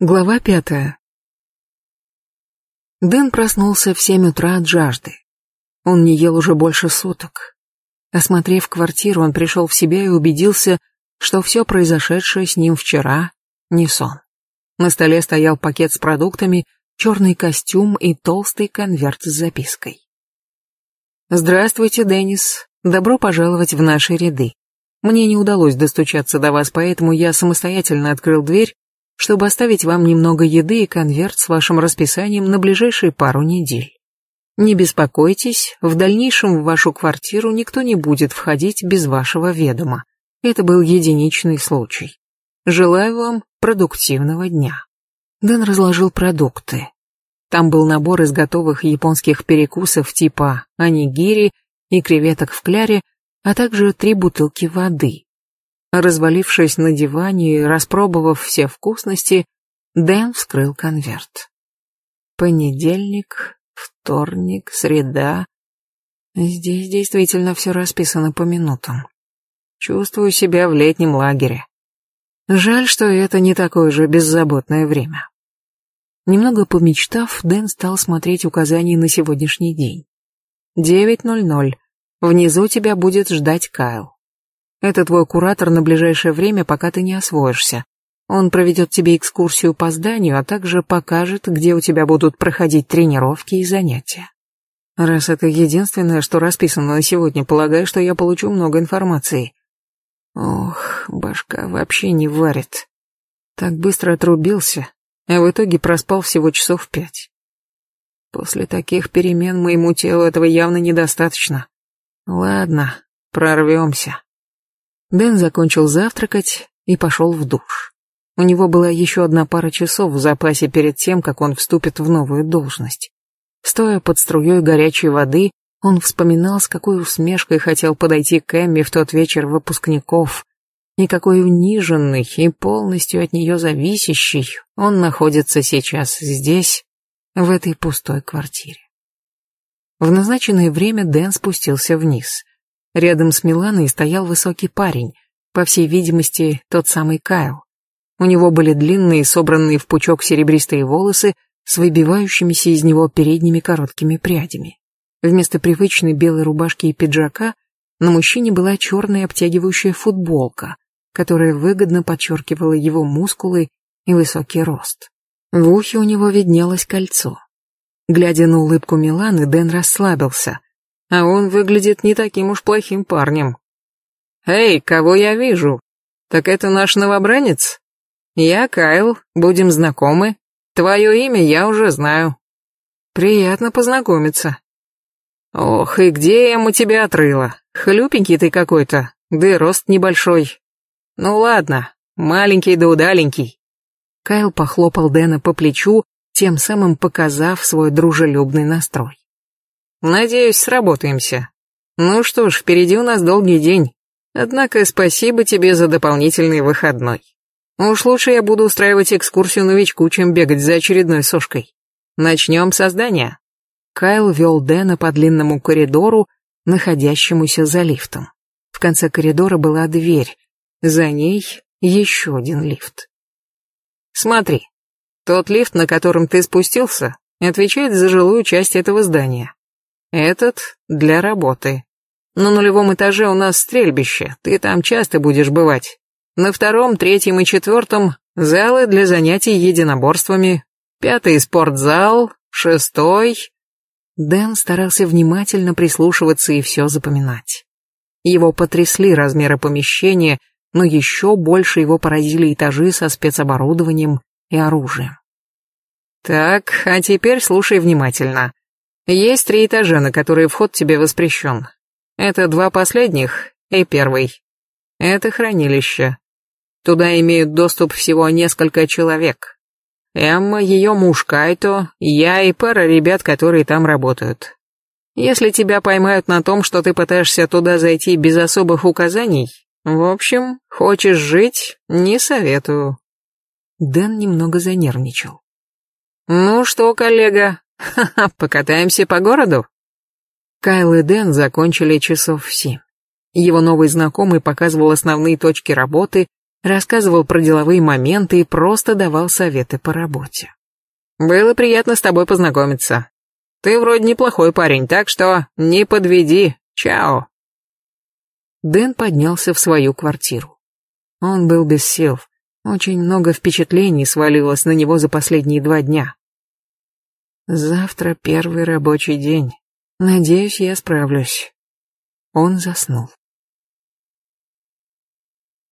Глава пятая. Дэн проснулся в семь утра от жажды. Он не ел уже больше суток. Осмотрев квартиру, он пришел в себя и убедился, что все произошедшее с ним вчера не сон. На столе стоял пакет с продуктами, черный костюм и толстый конверт с запиской. «Здравствуйте, Деннис. Добро пожаловать в наши ряды. Мне не удалось достучаться до вас, поэтому я самостоятельно открыл дверь чтобы оставить вам немного еды и конверт с вашим расписанием на ближайшие пару недель. Не беспокойтесь, в дальнейшем в вашу квартиру никто не будет входить без вашего ведома. Это был единичный случай. Желаю вам продуктивного дня. Дэн разложил продукты. Там был набор из готовых японских перекусов типа анигири и креветок в кляре, а также три бутылки воды. Развалившись на диване и распробовав все вкусности, Дэн вскрыл конверт. Понедельник, вторник, среда. Здесь действительно все расписано по минутам. Чувствую себя в летнем лагере. Жаль, что это не такое же беззаботное время. Немного помечтав, Дэн стал смотреть указания на сегодняшний день. 9.00. Внизу тебя будет ждать Кайл. Это твой куратор на ближайшее время, пока ты не освоишься. Он проведет тебе экскурсию по зданию, а также покажет, где у тебя будут проходить тренировки и занятия. Раз это единственное, что расписано на сегодня, полагаю, что я получу много информации. Ох, башка вообще не варит. Так быстро отрубился, а в итоге проспал всего часов пять. После таких перемен моему телу этого явно недостаточно. Ладно, прорвемся. Дэн закончил завтракать и пошел в душ. У него была еще одна пара часов в запасе перед тем, как он вступит в новую должность. Стоя под струей горячей воды, он вспоминал, с какой усмешкой хотел подойти к Эмми в тот вечер выпускников, и какой униженный и полностью от нее зависящий он находится сейчас здесь, в этой пустой квартире. В назначенное время Дэн спустился вниз. Рядом с Миланой стоял высокий парень, по всей видимости, тот самый Кайл. У него были длинные, собранные в пучок серебристые волосы с выбивающимися из него передними короткими прядями. Вместо привычной белой рубашки и пиджака на мужчине была черная обтягивающая футболка, которая выгодно подчеркивала его мускулы и высокий рост. В ухе у него виднелось кольцо. Глядя на улыбку Миланы, Дэн расслабился, а он выглядит не таким уж плохим парнем. «Эй, кого я вижу? Так это наш новобранец? Я Кайл, будем знакомы. Твое имя я уже знаю. Приятно познакомиться». «Ох, и где я ему тебя отрыла? Хлюпенький ты какой-то, да и рост небольшой. Ну ладно, маленький да удаленький». Кайл похлопал Дэна по плечу, тем самым показав свой дружелюбный настрой. Надеюсь, сработаемся. Ну что ж, впереди у нас долгий день. Однако спасибо тебе за дополнительный выходной. Уж лучше я буду устраивать экскурсию новичку, чем бегать за очередной сошкой. Начнем со здания. Кайл вел Дэна по длинному коридору, находящемуся за лифтом. В конце коридора была дверь, за ней еще один лифт. Смотри, тот лифт, на котором ты спустился, отвечает за жилую часть этого здания. Этот для работы. На нулевом этаже у нас стрельбище, ты там часто будешь бывать. На втором, третьем и четвертом залы для занятий единоборствами. Пятый спортзал, шестой... Дэн старался внимательно прислушиваться и все запоминать. Его потрясли размеры помещения, но еще больше его поразили этажи со спецоборудованием и оружием. Так, а теперь слушай внимательно. Есть три этажа, на которые вход тебе воспрещен. Это два последних и первый. Это хранилище. Туда имеют доступ всего несколько человек. Эмма, ее муж Кайто, я и пара ребят, которые там работают. Если тебя поймают на том, что ты пытаешься туда зайти без особых указаний, в общем, хочешь жить, не советую. Дэн немного занервничал. Ну что, коллега, Ха-ха, покатаемся по городу? Кайл и Дэн закончили часов в семь. Его новый знакомый показывал основные точки работы, рассказывал про деловые моменты и просто давал советы по работе. «Было приятно с тобой познакомиться. Ты вроде неплохой парень, так что не подведи. Чао». Дэн поднялся в свою квартиру. Он был без сил. Очень много впечатлений свалилось на него за последние два дня. Завтра первый рабочий день. Надеюсь, я справлюсь. Он заснул.